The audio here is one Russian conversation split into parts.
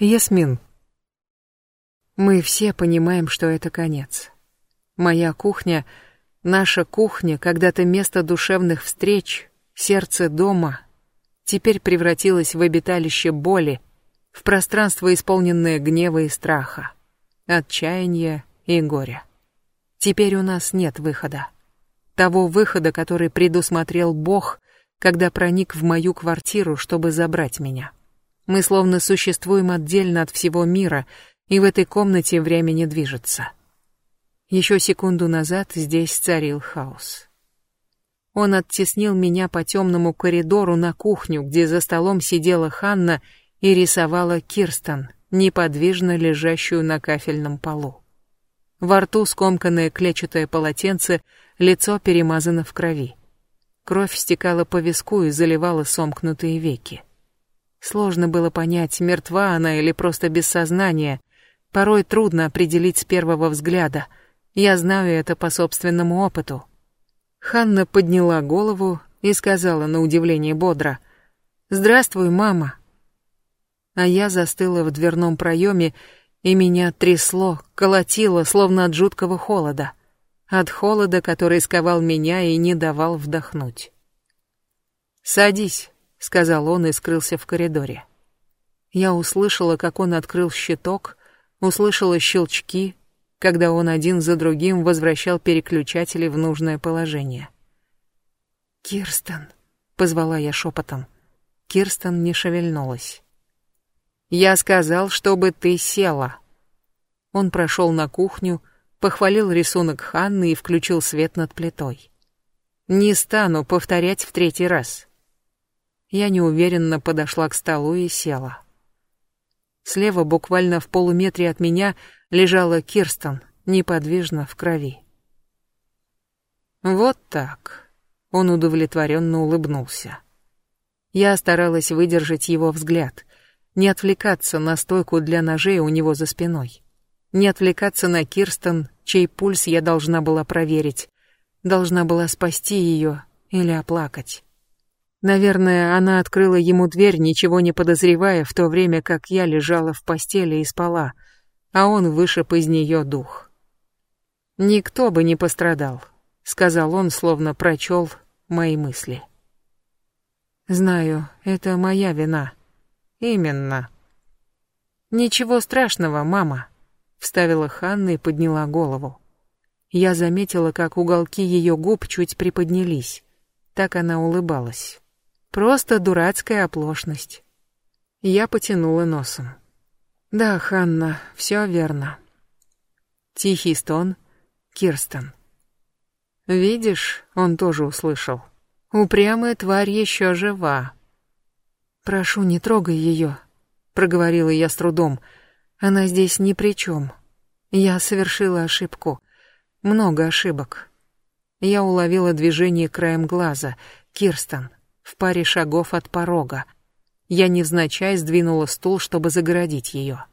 Ясмин. Мы все понимаем, что это конец. Моя кухня, наша кухня, когда-то место душевных встреч, сердце дома, теперь превратилась в обиталище боли, в пространство, исполненное гнева и страха, отчаяния и горя. Теперь у нас нет выхода. Того выхода, который предусмотрел Бог, когда проник в мою квартиру, чтобы забрать меня. Мы словно существуем отдельно от всего мира, и в этой комнате время не движется. Еще секунду назад здесь царил хаос. Он оттеснил меня по темному коридору на кухню, где за столом сидела Ханна и рисовала Кирстен, неподвижно лежащую на кафельном полу. Во рту скомканное клетчатое полотенце, лицо перемазано в крови. Кровь стекала по виску и заливала сомкнутые веки. Сложно было понять, мертва она или просто без сознания. Порой трудно определить с первого взгляда. Я знаю это по собственному опыту. Ханна подняла голову и сказала на удивление бодро. «Здравствуй, мама». А я застыла в дверном проеме, и меня трясло, колотило, словно от жуткого холода. От холода, который сковал меня и не давал вдохнуть. «Садись», — сказал он и скрылся в коридоре. Я услышала, как он открыл щиток, услышала щелчки, когда он один за другим возвращал переключатели в нужное положение. «Кирстен», — позвала я шепотом. Кирстен не шевельнулась. «Я сказал, чтобы ты села». Он прошел на кухню, похвалил рисунок Ханны и включил свет над плитой. «Не стану повторять в третий раз». Я неуверенно подошла к столу и села. Слева, буквально в полуметре от меня, лежала Кирстен, неподвижно в крови. Вот так. Он удовлетворенно улыбнулся. Я старалась выдержать его взгляд, не отвлекаться на стойку для ножей у него за спиной, не отвлекаться на Кирстен, чей пульс я должна была проверить, должна была спасти ее или оплакать. Наверное, она открыла ему дверь, ничего не подозревая, в то время как я лежала в постели и спала, а он вышиб из нее дух. «Никто бы не пострадал», — сказал он, словно прочел мои мысли. «Знаю, это моя вина». «Именно». «Ничего страшного, мама», — вставила Ханна и подняла голову. Я заметила, как уголки ее губ чуть приподнялись. Так она улыбалась. Просто дурацкая оплошность. Я потянула носом. Да, Ханна, все верно. Тихий стон. Кирстен. Видишь, он тоже услышал. Упрямая тварь еще жива. Прошу, не трогай ее, проговорила я с трудом. Она здесь ни при чем. Я совершила ошибку. Много ошибок. Я уловила движение краем глаза. Кирстен в паре шагов от порога. Я невзначай сдвинула стул, чтобы загородить ее.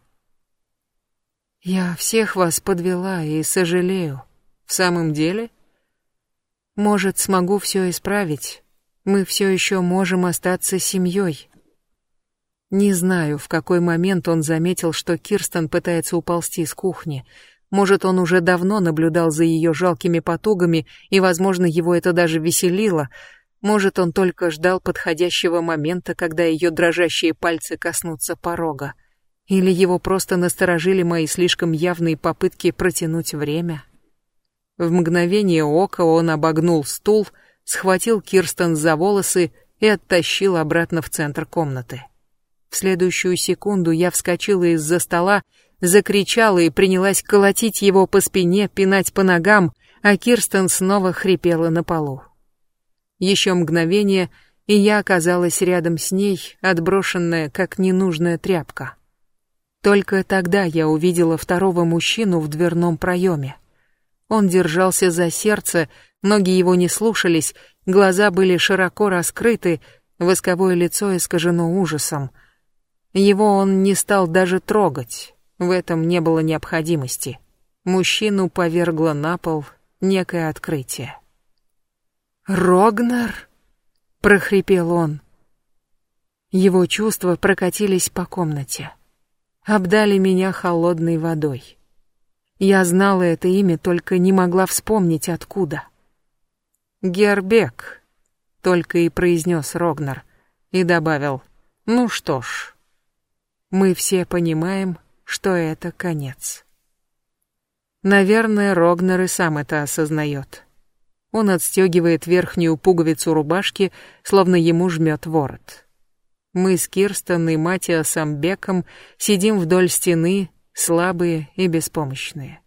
«Я всех вас подвела и сожалею. В самом деле? Может, смогу все исправить. Мы все еще можем остаться семьей». Не знаю, в какой момент он заметил, что Кирстен пытается уползти с кухни. Может, он уже давно наблюдал за ее жалкими потугами, и, возможно, его это даже веселило — может, он только ждал подходящего момента, когда ее дрожащие пальцы коснутся порога. Или его просто насторожили мои слишком явные попытки протянуть время. В мгновение ока он обогнул стул, схватил Кирстен за волосы и оттащил обратно в центр комнаты. В следующую секунду я вскочила из-за стола, закричала и принялась колотить его по спине, пинать по ногам, а Кирстен снова хрипела на полу. Еще мгновение, и я оказалась рядом с ней, отброшенная, как ненужная тряпка. Только тогда я увидела второго мужчину в дверном проеме. Он держался за сердце, ноги его не слушались, глаза были широко раскрыты, восковое лицо искажено ужасом. Его он не стал даже трогать, в этом не было необходимости. Мужчину повергло на пол некое открытие. «Рогнар?» — прохрипел он. Его чувства прокатились по комнате. обдали меня холодной водой. Я знала это имя, только не могла вспомнить откуда. «Гербек», — только и произнес Рогнар, и добавил, «Ну что ж, мы все понимаем, что это конец». Наверное, Рогнар и сам это осознает. Он отстегивает верхнюю пуговицу рубашки, словно ему жмет ворот. Мы с Кирстен и Матиасом Беком сидим вдоль стены, слабые и беспомощные.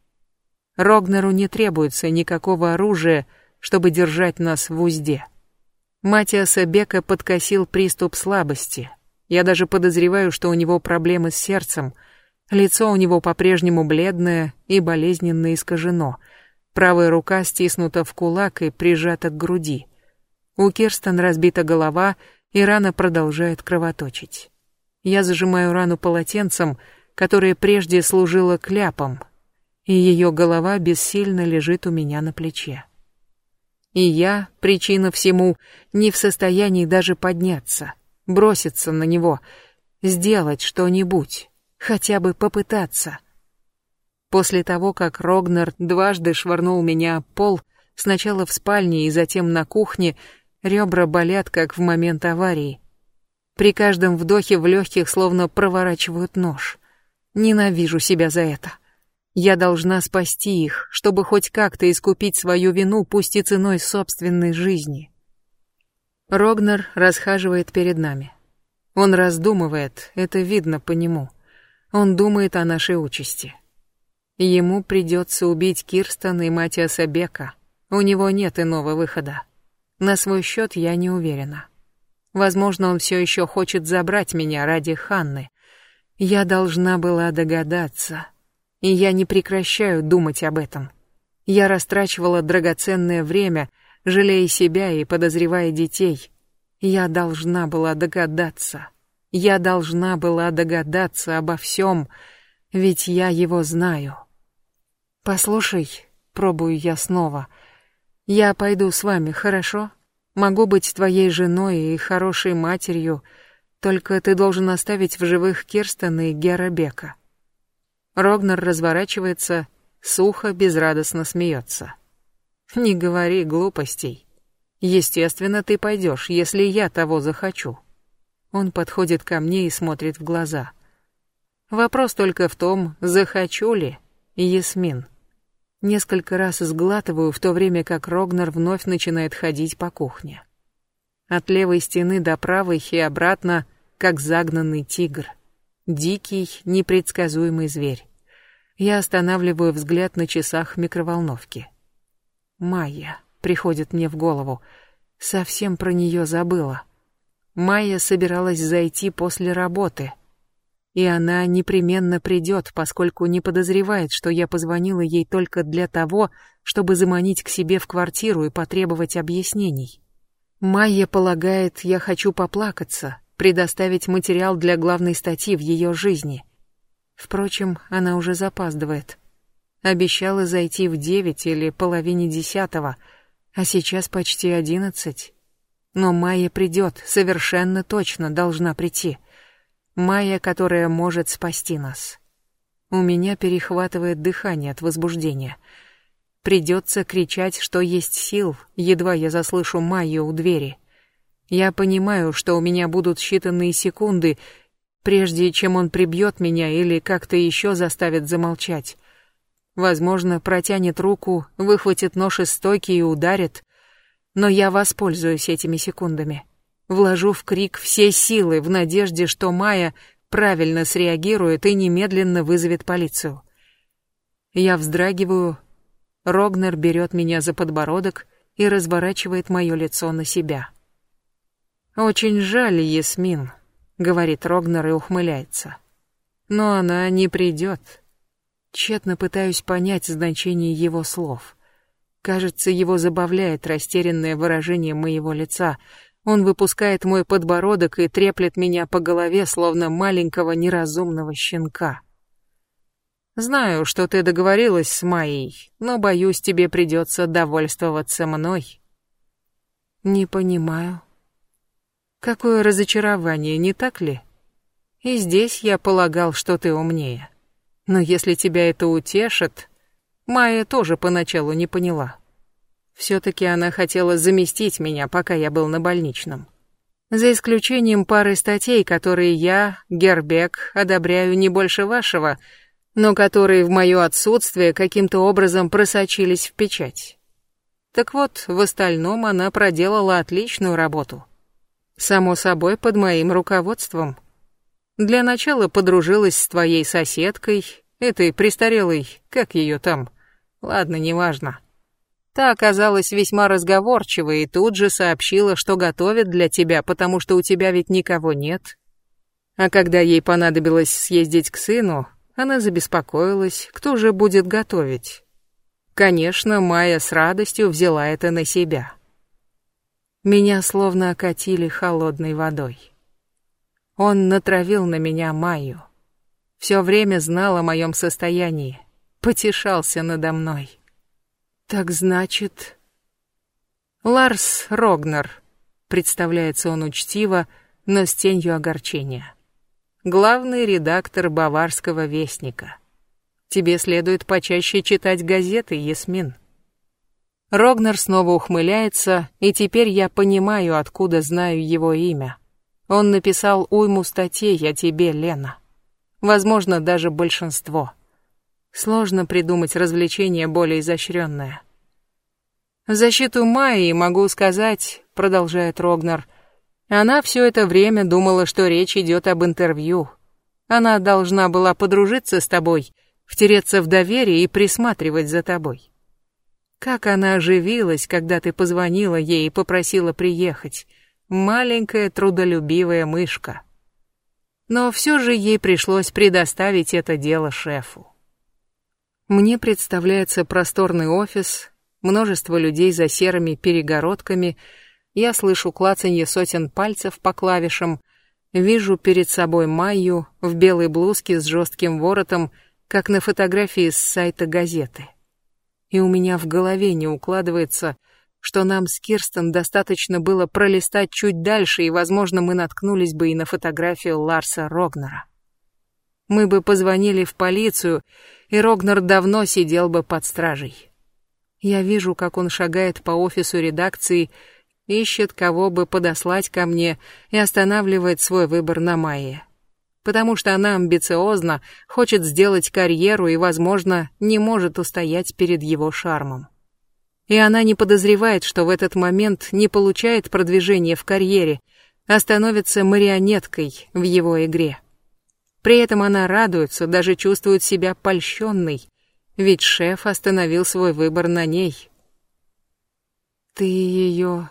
Рогнеру не требуется никакого оружия, чтобы держать нас в узде. Матиаса Бека подкосил приступ слабости. Я даже подозреваю, что у него проблемы с сердцем. Лицо у него по-прежнему бледное и болезненно искажено. Правая рука стиснута в кулак и прижата к груди. У Кирстен разбита голова — и рана продолжает кровоточить. Я зажимаю рану полотенцем, которое прежде служило кляпом, и ее голова бессильно лежит у меня на плече. И я, причина всему, не в состоянии даже подняться, броситься на него, сделать что-нибудь, хотя бы попытаться. После того, как Рогнер дважды швырнул меня об пол, сначала в спальне и затем на кухне, Ребра болят, как в момент аварии. При каждом вдохе в легких словно проворачивают нож. Ненавижу себя за это. Я должна спасти их, чтобы хоть как-то искупить свою вину, пусть и ценой собственной жизни. Рогнер расхаживает перед нами. Он раздумывает, это видно по нему. Он думает о нашей участи. Ему придется убить Кирстен и Матиаса Бека. У него нет иного выхода. На свой счет я не уверена. Возможно, он все еще хочет забрать меня ради Ханны. Я должна была догадаться. И я не прекращаю думать об этом. Я растрачивала драгоценное время, жалея себя и подозревая детей. Я должна была догадаться. Я должна была догадаться обо всем, ведь я его знаю. Послушай, пробую я снова — я пойду с вами, хорошо? Могу быть твоей женой и хорошей матерью, только ты должен оставить в живых Кирстен и Герабека. Рогнер разворачивается, сухо, безрадостно смеется. Не говори глупостей. Естественно, ты пойдешь, если я того захочу. Он подходит ко мне и смотрит в глаза. Вопрос только в том, захочу ли, Ясмин. Несколько раз сглатываю, в то время как Рогнер вновь начинает ходить по кухне. От левой стены до правой и обратно, как загнанный тигр. Дикий, непредсказуемый зверь. Я останавливаю взгляд на часах микроволновки. Майя приходит мне в голову. Совсем про нее забыла. Майя собиралась зайти после работы — и она непременно придет, поскольку не подозревает, что я позвонила ей только для того, чтобы заманить к себе в квартиру и потребовать объяснений. Майя полагает, я хочу поплакаться, предоставить материал для главной статьи в ее жизни. Впрочем, она уже запаздывает. Обещала зайти в девять или половине десятого, а сейчас почти одиннадцать. Но Майя придет, совершенно точно должна прийти. Майя, которая может спасти нас. У меня перехватывает дыхание от возбуждения. Придется кричать, что есть сил, едва я заслышу Майю у двери. Я понимаю, что у меня будут считанные секунды, прежде чем он прибьет меня или как-то еще заставит замолчать. Возможно, протянет руку, выхватит нож из стойки и ударит, но я воспользуюсь этими секундами. Вложу в крик все силы в надежде, что Майя правильно среагирует и немедленно вызовет полицию. Я вздрагиваю, Рогнер берет меня за подбородок и разворачивает мое лицо на себя. «Очень жаль, Ясмин», — говорит Рогнер и ухмыляется. «Но она не придет». Тщетно пытаюсь понять значение его слов. Кажется, его забавляет растерянное выражение моего лица — он выпускает мой подбородок и треплет меня по голове, словно маленького неразумного щенка. Знаю, что ты договорилась с Майей, но боюсь, тебе придется довольствоваться мной. Не понимаю. Какое разочарование, не так ли? И здесь я полагал, что ты умнее. Но если тебя это утешит... Майя тоже поначалу не поняла. Все-таки она хотела заместить меня, пока я был на больничном. За исключением пары статей, которые я, Гербек, одобряю не больше вашего, но которые в мое отсутствие каким-то образом просочились в печать. Так вот, в остальном она проделала отличную работу. Само собой, под моим руководством. Для начала подружилась с твоей соседкой, этой престарелой, как ее там. Ладно, неважно. Та оказалась весьма разговорчивой и тут же сообщила, что готовит для тебя, потому что у тебя ведь никого нет. А когда ей понадобилось съездить к сыну, она забеспокоилась, кто же будет готовить. Конечно, Майя с радостью взяла это на себя. Меня словно окатили холодной водой. Он натравил на меня Майю. Все время знал о моем состоянии, потешался надо мной. Так значит... Ларс Рогнер, представляется он учтиво, но с тенью огорчения. Главный редактор Баварского вестника. Тебе следует почаще читать газеты, Ясмин. Рогнер снова ухмыляется, и теперь я понимаю, откуда знаю его имя. Он написал уйму статей о тебе, Лена. Возможно, даже большинство. Сложно придумать развлечение более изощренное. В защиту Майи могу сказать, продолжает Рогнер, она все это время думала, что речь идет об интервью. Она должна была подружиться с тобой, втереться в доверие и присматривать за тобой. Как она оживилась, когда ты позвонила ей и попросила приехать. Маленькая трудолюбивая мышка. Но все же ей пришлось предоставить это дело шефу. Мне представляется просторный офис, множество людей за серыми перегородками, я слышу клацанье сотен пальцев по клавишам, вижу перед собой Майю в белой блузке с жестким воротом, как на фотографии с сайта газеты. И у меня в голове не укладывается, что нам с Кирстен достаточно было пролистать чуть дальше, и, возможно, мы наткнулись бы и на фотографию Ларса Рогнера. Мы бы позвонили в полицию, и Рогнер давно сидел бы под стражей. Я вижу, как он шагает по офису редакции, ищет, кого бы подослать ко мне, и останавливает свой выбор на Майе. Потому что она амбициозна, хочет сделать карьеру и, возможно, не может устоять перед его шармом. И она не подозревает, что в этот момент не получает продвижения в карьере, а становится марионеткой в его игре. При этом она радуется, даже чувствует себя польщенной, ведь шеф остановил свой выбор на ней. «Ты ее...»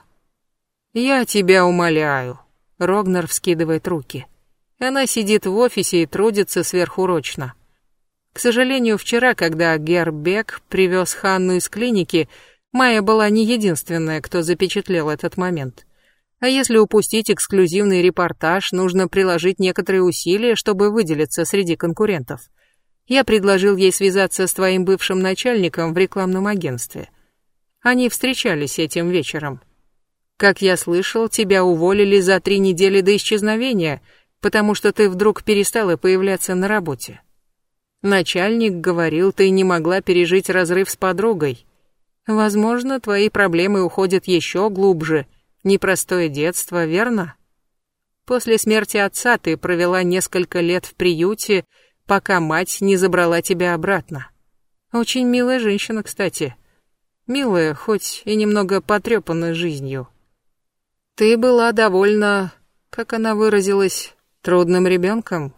«Я тебя умоляю», — Рогнер вскидывает руки. Она сидит в офисе и трудится сверхурочно. К сожалению, вчера, когда Гербек привез Ханну из клиники, Майя была не единственная, кто запечатлел этот момент. А если упустить эксклюзивный репортаж, нужно приложить некоторые усилия, чтобы выделиться среди конкурентов. Я предложил ей связаться с твоим бывшим начальником в рекламном агентстве. Они встречались этим вечером. Как я слышал, тебя уволили за три недели до исчезновения, потому что ты вдруг перестала появляться на работе. Начальник говорил, ты не могла пережить разрыв с подругой. Возможно, твои проблемы уходят еще глубже — Непростое детство, верно? После смерти отца ты провела несколько лет в приюте, пока мать не забрала тебя обратно. Очень милая женщина, кстати. Милая, хоть и немного потрепанная жизнью. Ты была довольно, как она выразилась, трудным ребенком.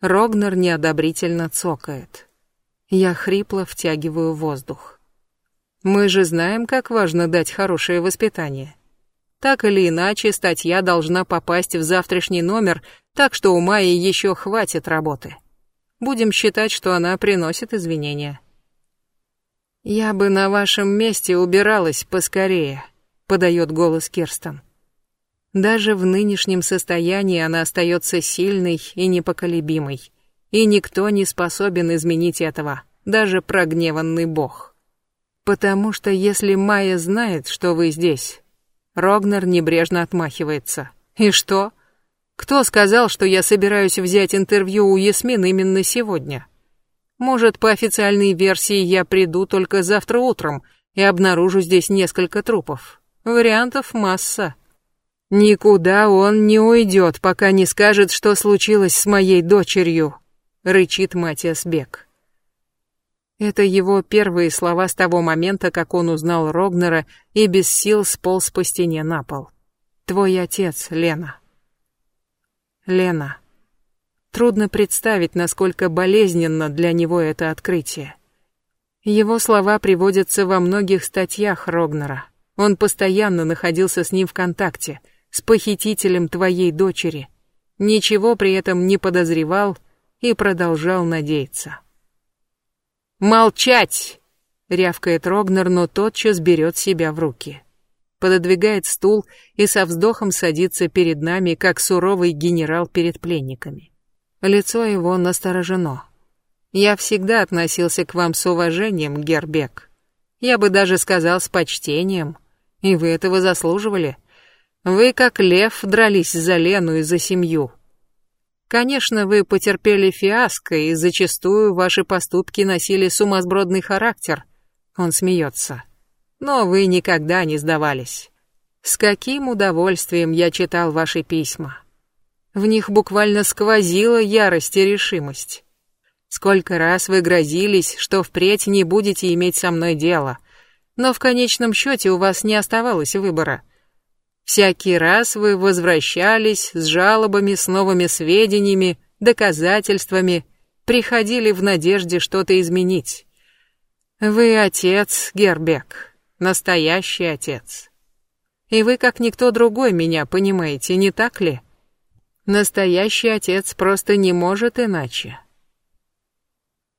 Рогнер неодобрительно цокает. Я хрипло втягиваю воздух. Мы же знаем, как важно дать хорошее воспитание. Так или иначе, статья должна попасть в завтрашний номер, так что у Майи еще хватит работы. Будем считать, что она приносит извинения. «Я бы на вашем месте убиралась поскорее», — подает голос Кирстен. Даже в нынешнем состоянии она остается сильной и непоколебимой, и никто не способен изменить этого, даже прогневанный бог. Потому что если Майя знает, что вы здесь, Рогнер небрежно отмахивается. «И что? Кто сказал, что я собираюсь взять интервью у Ясмин именно сегодня? Может, по официальной версии я приду только завтра утром и обнаружу здесь несколько трупов. Вариантов масса. Никуда он не уйдет, пока не скажет, что случилось с моей дочерью, рычит Матиас Бек. Это его первые слова с того момента, как он узнал Рогнера и без сил сполз по стене на пол. Твой отец, Лена. Лена. Трудно представить, насколько болезненно для него это открытие. Его слова приводятся во многих статьях Рогнера. Он постоянно находился с ним в контакте, с похитителем твоей дочери. Ничего при этом не подозревал и продолжал надеяться. «Молчать!» — рявкает Рогнер, но тотчас берет себя в руки пододвигает стул и со вздохом садится перед нами, как суровый генерал перед пленниками. Лицо его насторожено. Я всегда относился к вам с уважением, Гербек. Я бы даже сказал с почтением. И вы этого заслуживали. Вы, как лев, дрались за Лену и за семью. Конечно, вы потерпели фиаско, и зачастую ваши поступки носили сумасбродный характер. Он смеется но вы никогда не сдавались. С каким удовольствием я читал ваши письма. В них буквально сквозила ярость и решимость. Сколько раз вы грозились, что впредь не будете иметь со мной дело, но в конечном счете у вас не оставалось выбора. Всякий раз вы возвращались с жалобами, с новыми сведениями, доказательствами, приходили в надежде что-то изменить. Вы отец, Гербек, настоящий отец. И вы, как никто другой, меня понимаете, не так ли? Настоящий отец просто не может иначе.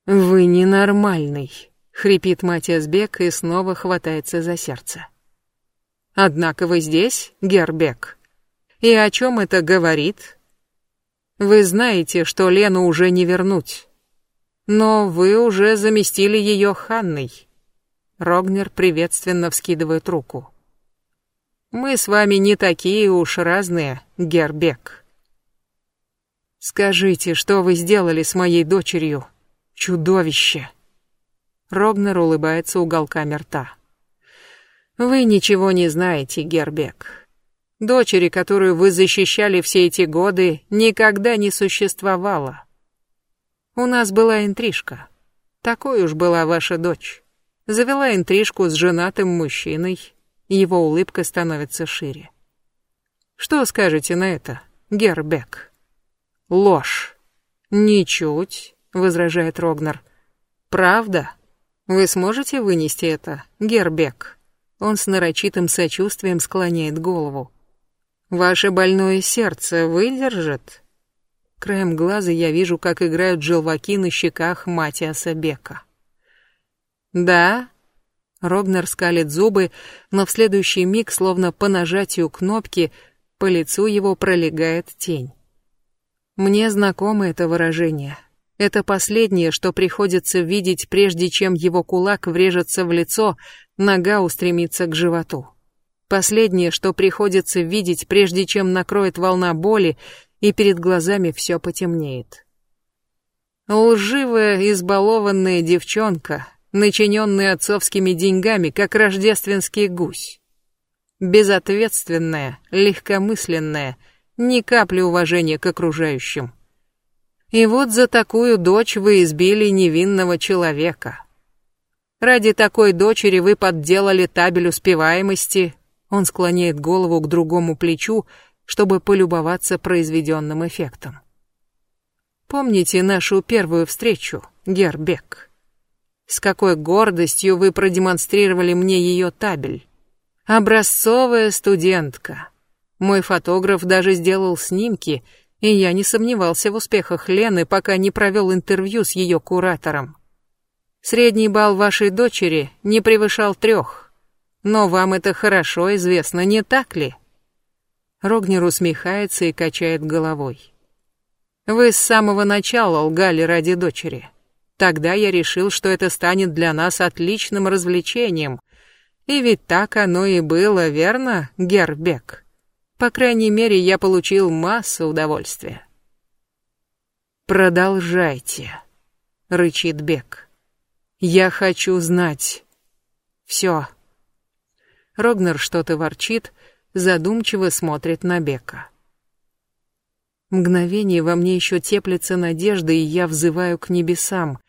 Вы ненормальный, хрипит Матиас Бек и снова хватается за сердце. Однако вы здесь, Гербек. И о чем это говорит? Вы знаете, что Лену уже не вернуть. Но вы уже заместили ее Ханной. Рогнер приветственно вскидывает руку. Мы с вами не такие уж разные, Гербек. Скажите, что вы сделали с моей дочерью? Чудовище. Рогнер улыбается уголками рта. Вы ничего не знаете, Гербек. Дочери, которую вы защищали все эти годы, никогда не существовало. У нас была интрижка. Такой уж была ваша дочь завела интрижку с женатым мужчиной, его улыбка становится шире. Что скажете на это, Гербек? Ложь. Ничуть, возражает Рогнер. Правда? Вы сможете вынести это, Гербек? Он с нарочитым сочувствием склоняет голову. Ваше больное сердце выдержит? Краем глаза я вижу, как играют желваки на щеках Матиаса Бека. «Да?» Рогнер скалит зубы, но в следующий миг, словно по нажатию кнопки, по лицу его пролегает тень. Мне знакомо это выражение. Это последнее, что приходится видеть, прежде чем его кулак врежется в лицо, нога устремится к животу. Последнее, что приходится видеть, прежде чем накроет волна боли, и перед глазами все потемнеет. Лживая, избалованная девчонка, начиненный отцовскими деньгами, как рождественский гусь. Безответственная, легкомысленная, ни капли уважения к окружающим. И вот за такую дочь вы избили невинного человека. Ради такой дочери вы подделали табель успеваемости. Он склоняет голову к другому плечу, чтобы полюбоваться произведенным эффектом. Помните нашу первую встречу, Гербек? С какой гордостью вы продемонстрировали мне ее табель. Образцовая студентка. Мой фотограф даже сделал снимки, и я не сомневался в успехах Лены, пока не провел интервью с ее куратором. Средний балл вашей дочери не превышал трех. Но вам это хорошо известно, не так ли? Рогнер усмехается и качает головой. Вы с самого начала лгали ради дочери. Тогда я решил, что это станет для нас отличным развлечением. И ведь так оно и было, верно, Гербек? По крайней мере, я получил массу удовольствия. «Продолжайте», — рычит Бек. «Я хочу знать. Все». Рогнер что-то ворчит, задумчиво смотрит на Бека. Мгновение во мне еще теплится надежда, и я взываю к небесам.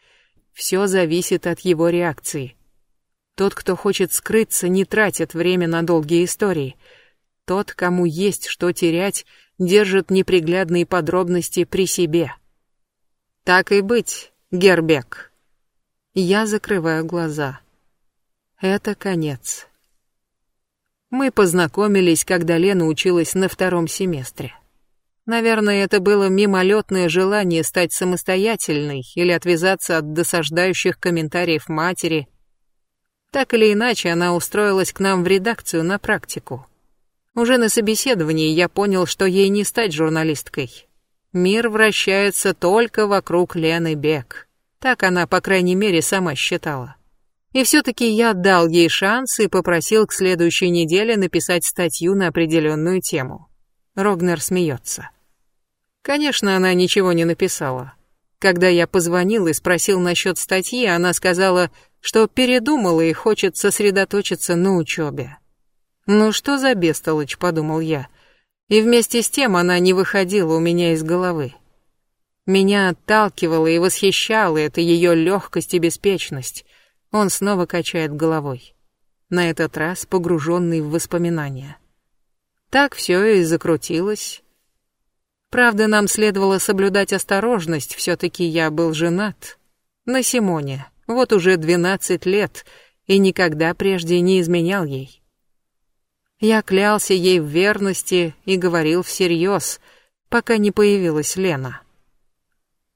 Все зависит от его реакции. Тот, кто хочет скрыться, не тратит время на долгие истории. Тот, кому есть что терять, держит неприглядные подробности при себе. Так и быть, Гербек. Я закрываю глаза. Это конец. Мы познакомились, когда Лена училась на втором семестре. Наверное, это было мимолетное желание стать самостоятельной или отвязаться от досаждающих комментариев матери. Так или иначе, она устроилась к нам в редакцию на практику. Уже на собеседовании я понял, что ей не стать журналисткой. Мир вращается только вокруг Лены Бек. Так она, по крайней мере, сама считала. И все-таки я дал ей шанс и попросил к следующей неделе написать статью на определенную тему. Рогнер смеется. Конечно, она ничего не написала. Когда я позвонил и спросил насчет статьи, она сказала, что передумала и хочет сосредоточиться на учебе. «Ну что за бестолочь», — подумал я, — и вместе с тем она не выходила у меня из головы. Меня отталкивала и восхищала эта ее легкость и беспечность. Он снова качает головой. На этот раз погруженный в воспоминания. Так все и закрутилось. Правда, нам следовало соблюдать осторожность, все-таки я был женат. На Симоне, вот уже двенадцать лет, и никогда прежде не изменял ей. Я клялся ей в верности и говорил всерьез, пока не появилась Лена.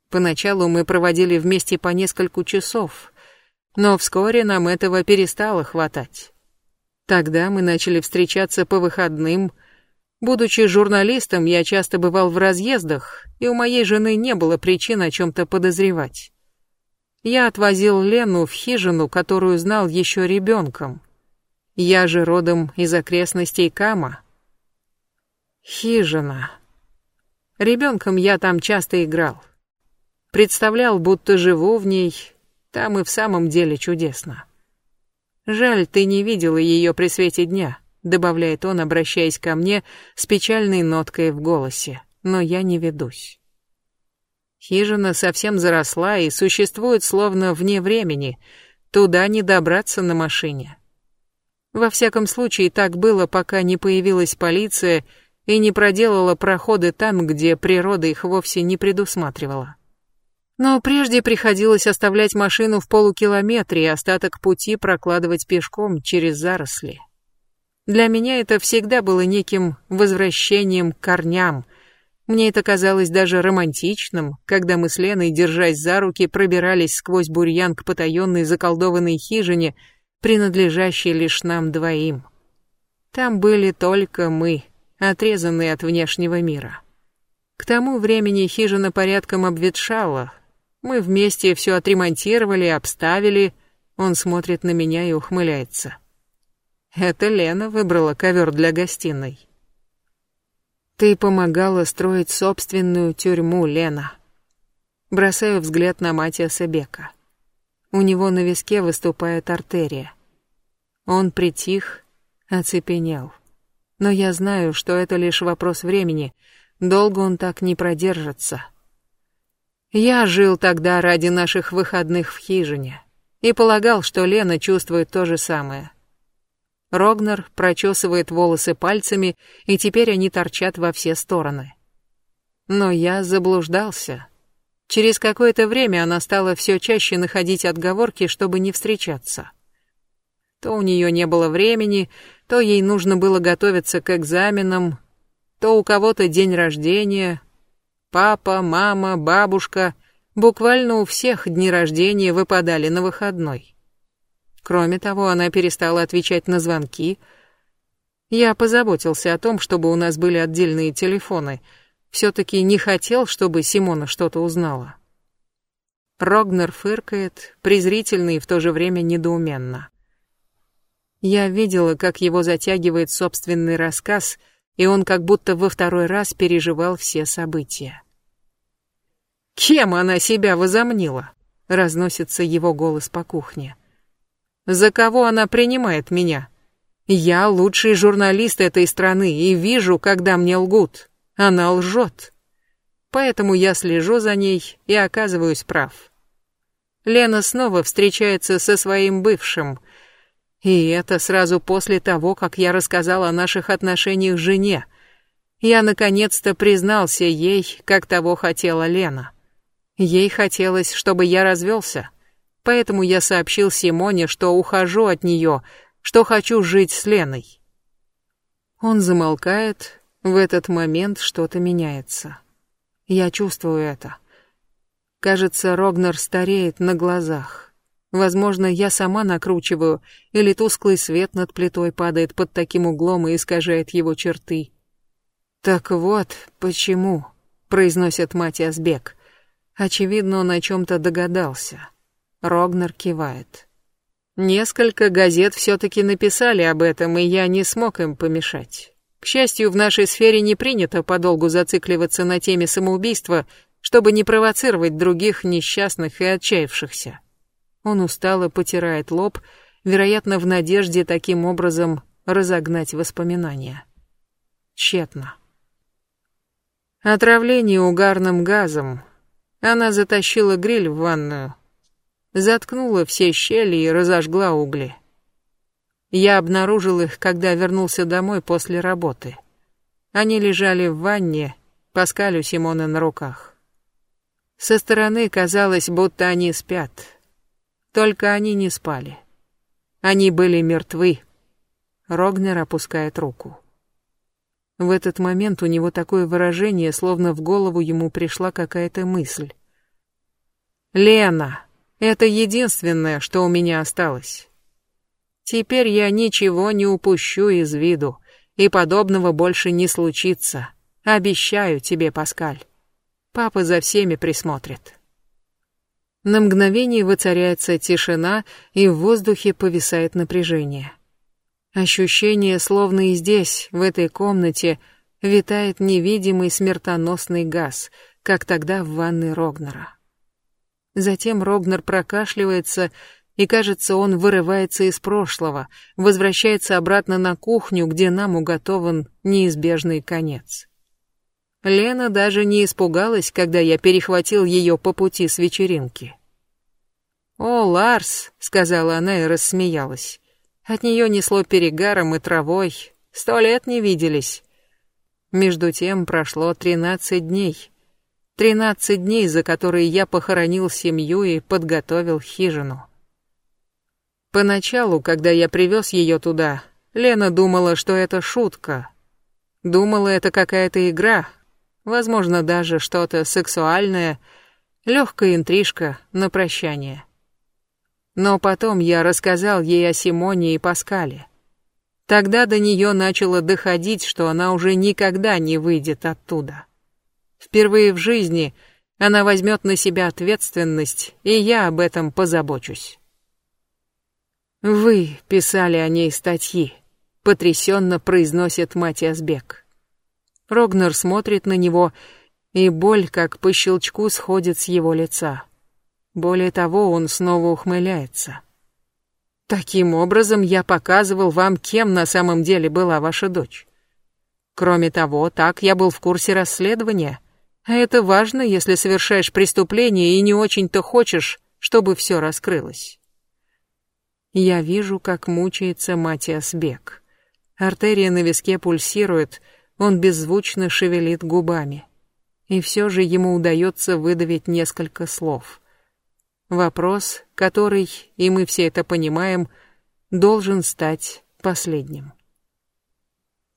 Поначалу мы проводили вместе по несколько часов, но вскоре нам этого перестало хватать. Тогда мы начали встречаться по выходным. Будучи журналистом, я часто бывал в разъездах, и у моей жены не было причин о чем-то подозревать. Я отвозил Лену в хижину, которую знал еще ребенком. Я же родом из окрестностей Кама. Хижина. Ребенком я там часто играл. Представлял, будто живу в ней. Там и в самом деле чудесно. Жаль, ты не видела ее при свете дня, добавляет он, обращаясь ко мне с печальной ноткой в голосе. Но я не ведусь. Хижина совсем заросла и существует словно вне времени. Туда не добраться на машине. Во всяком случае, так было, пока не появилась полиция и не проделала проходы там, где природа их вовсе не предусматривала. Но прежде приходилось оставлять машину в полукилометре и остаток пути прокладывать пешком через заросли. Для меня это всегда было неким возвращением к корням. Мне это казалось даже романтичным, когда мы с Леной, держась за руки, пробирались сквозь бурьян к потаенной заколдованной хижине — принадлежащий лишь нам двоим. Там были только мы, отрезанные от внешнего мира. К тому времени хижина порядком обветшала. Мы вместе все отремонтировали, обставили. Он смотрит на меня и ухмыляется. Это Лена выбрала ковер для гостиной. Ты помогала строить собственную тюрьму, Лена. Бросаю взгляд на Матиаса Бека. У него на виске выступает артерия. Он притих, оцепенел. Но я знаю, что это лишь вопрос времени. Долго он так не продержится. Я жил тогда ради наших выходных в хижине и полагал, что Лена чувствует то же самое. Рогнер прочесывает волосы пальцами, и теперь они торчат во все стороны. Но я заблуждался. Через какое-то время она стала все чаще находить отговорки, чтобы не встречаться. То у нее не было времени, то ей нужно было готовиться к экзаменам, то у кого-то день рождения. Папа, мама, бабушка, буквально у всех дни рождения выпадали на выходной. Кроме того, она перестала отвечать на звонки. Я позаботился о том, чтобы у нас были отдельные телефоны — все-таки не хотел, чтобы Симона что-то узнала. Рогнер фыркает, презрительно и в то же время недоуменно. Я видела, как его затягивает собственный рассказ, и он как будто во второй раз переживал все события. «Кем она себя возомнила?» — разносится его голос по кухне. «За кого она принимает меня? Я лучший журналист этой страны и вижу, когда мне лгут. Она лжет. Поэтому я слежу за ней и оказываюсь прав. Лена снова встречается со своим бывшим. И это сразу после того, как я рассказал о наших отношениях жене. Я наконец-то признался ей, как того хотела Лена. Ей хотелось, чтобы я развелся. Поэтому я сообщил Симоне, что ухожу от нее, что хочу жить с Леной. Он замолкает, в этот момент что-то меняется. Я чувствую это. Кажется, Рогнер стареет на глазах. Возможно, я сама накручиваю, или тусклый свет над плитой падает под таким углом и искажает его черты. «Так вот, почему», — произносит Матиас Бек. Очевидно, он о чем-то догадался. Рогнер кивает. Несколько газет все-таки написали об этом, и я не смог им помешать. К счастью, в нашей сфере не принято подолгу зацикливаться на теме самоубийства, чтобы не провоцировать других несчастных и отчаявшихся. Он устало потирает лоб, вероятно, в надежде таким образом разогнать воспоминания. Тщетно. Отравление угарным газом. Она затащила гриль в ванную, заткнула все щели и разожгла угли. Я обнаружил их, когда вернулся домой после работы. Они лежали в ванне, Паскаль у Симона на руках. Со стороны казалось, будто они спят. Только они не спали. Они были мертвы. Рогнер опускает руку. В этот момент у него такое выражение, словно в голову ему пришла какая-то мысль. «Лена, это единственное, что у меня осталось. Теперь я ничего не упущу из виду, и подобного больше не случится. Обещаю тебе, Паскаль». Папа за всеми присмотрит. На мгновение воцаряется тишина, и в воздухе повисает напряжение. Ощущение, словно и здесь, в этой комнате, витает невидимый смертоносный газ, как тогда в ванной Рогнера. Затем Рогнер прокашливается, и, кажется, он вырывается из прошлого, возвращается обратно на кухню, где нам уготован неизбежный конец. Лена даже не испугалась, когда я перехватил ее по пути с вечеринки. «О, Ларс», — сказала она и рассмеялась. От нее несло перегаром и травой. Сто лет не виделись. Между тем прошло тринадцать дней. Тринадцать дней, за которые я похоронил семью и подготовил хижину. Поначалу, когда я привез ее туда, Лена думала, что это шутка. Думала, это какая-то игра, возможно, даже что-то сексуальное, легкая интрижка на прощание. Но потом я рассказал ей о Симоне и Паскале. Тогда до нее начало доходить, что она уже никогда не выйдет оттуда. Впервые в жизни она возьмет на себя ответственность, и я об этом позабочусь. «Вы писали о ней статьи», — потрясенно произносит Матиас Бек. Рогнер смотрит на него, и боль, как по щелчку, сходит с его лица. Более того, он снова ухмыляется. Таким образом, я показывал вам, кем на самом деле была ваша дочь. Кроме того, так я был в курсе расследования. А это важно, если совершаешь преступление и не очень-то хочешь, чтобы все раскрылось. Я вижу, как мучается Матиас Бек. Артерия на виске пульсирует, он беззвучно шевелит губами. И все же ему удается выдавить несколько слов. Вопрос, который, и мы все это понимаем, должен стать последним.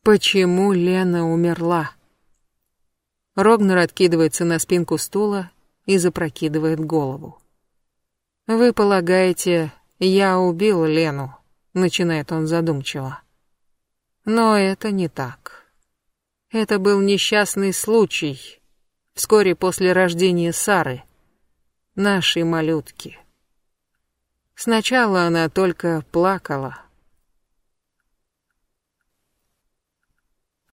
Почему Лена умерла? Рогнер откидывается на спинку стула и запрокидывает голову. «Вы полагаете, я убил Лену?» — начинает он задумчиво. «Но это не так. Это был несчастный случай, вскоре после рождения Сары, нашей малютки. Сначала она только плакала,